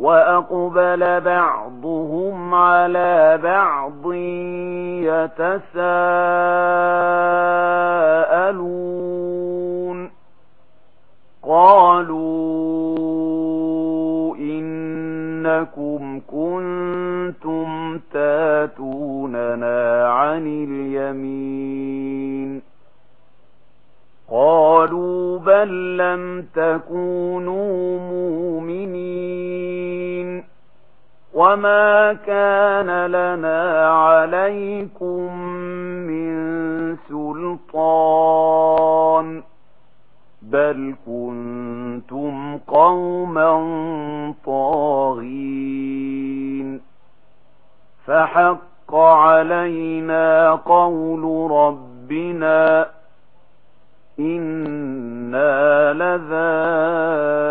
وأقبل بعضهم على بعض يتساءلون قالوا إنكم كنتم تاتوننا عن اليمين قالوا بل لم تكونوا مؤمنين وما كان لنا عليكم من سلطان بل كنتم قوما طاغين فحق علينا قول ربنا إنا لَذَائِقُونَ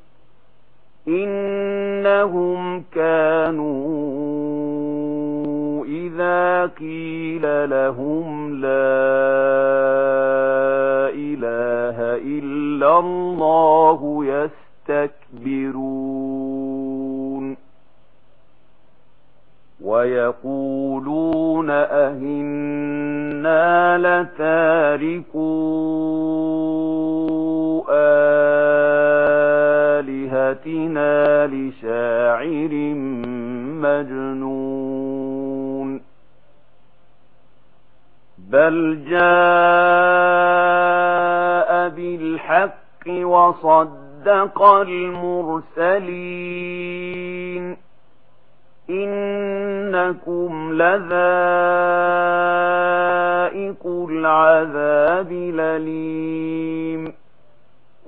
إنهم كانوا إذا قيل لهم لا إله إلا الله يستكبرون ويقولون أهنا لتاركون آياتنا لشاعر مجنون بل جاء بالحق وصدق المرسلين إنكم لذائق العذاب لليم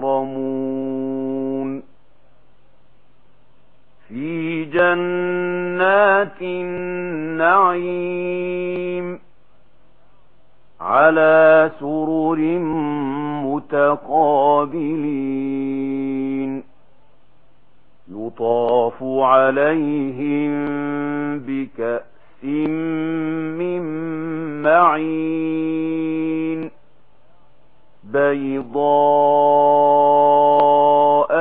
مكرمون في جنات النعيم. على سرر متقابلين. يطاف عليهم بكأس من معين. بيضاء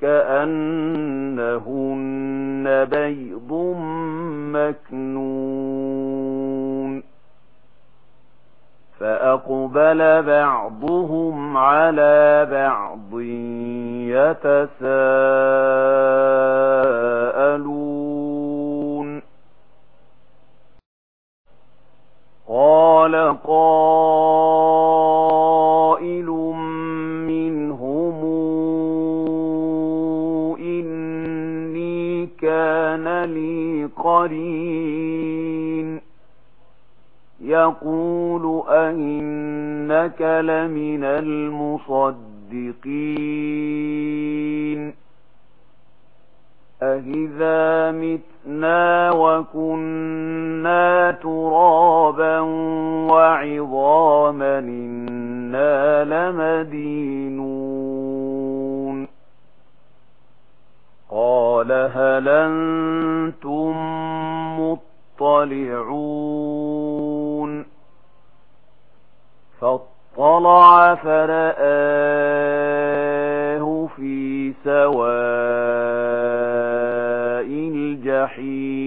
كأنهن بيض مكنون. فأقبل بعضهم على بعض يتساءلون. قال قال كان لي قرين. يقول أهنك لمن المصدقين. أهذا متنا وكنا ترابا وعظاما إنا لمدينون. قال هل أنتم مطلعون. فاطلع فرآه في سواء الجحيم.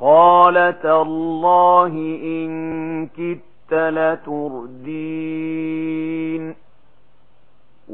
قال تالله إن كدت لتردين.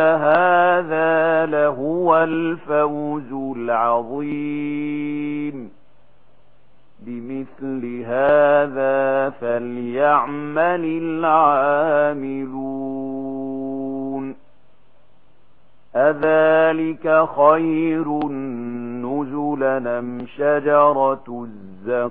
هذا لهو الفوز العظيم. بمثل هذا فليعمل العاملون. أذلك خير النزل نم شجرة الزقوم؟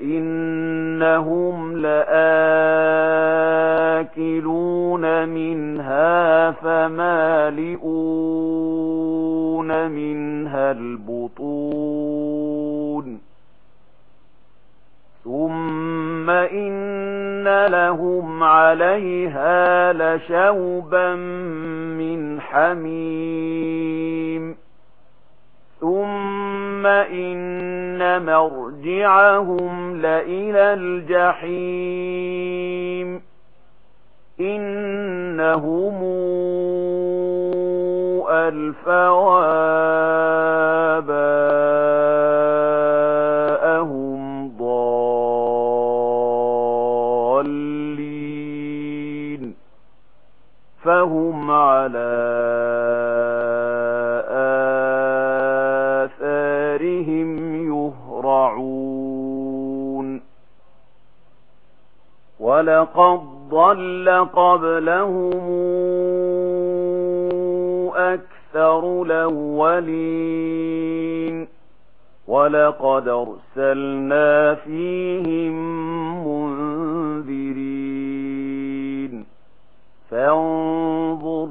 فإنهم لَآكِلُونَ مِنْهَا فَمَالِئُونَ مِنْهَا الْبُطُونَ ثُمَّ إِنَّ لَهُمْ عَلَيْهَا لَشَوْبًا مِنْ حَمِيمٍ ثم إن مرجعهم لإلى الجحيم إنهم ألفواب ضالين فهم على دِيَارِهِمْ يُهْرَعُونَ وَلَقَدْ ضَلَّ قَبْلَهُمْ أَكْثَرُ الْأَوَّلِينَ وَلَقَدْ أَرْسَلْنَا فِيهِمْ مُنذِرِينَ فَانظُرْ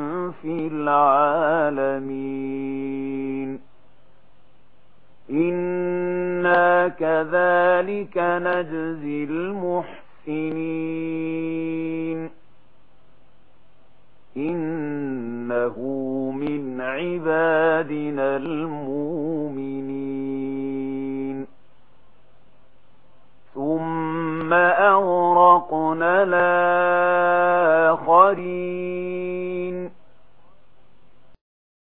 في العالمين. إنا كذلك نجزي المحسنين. إنه من عبادنا المؤمنين.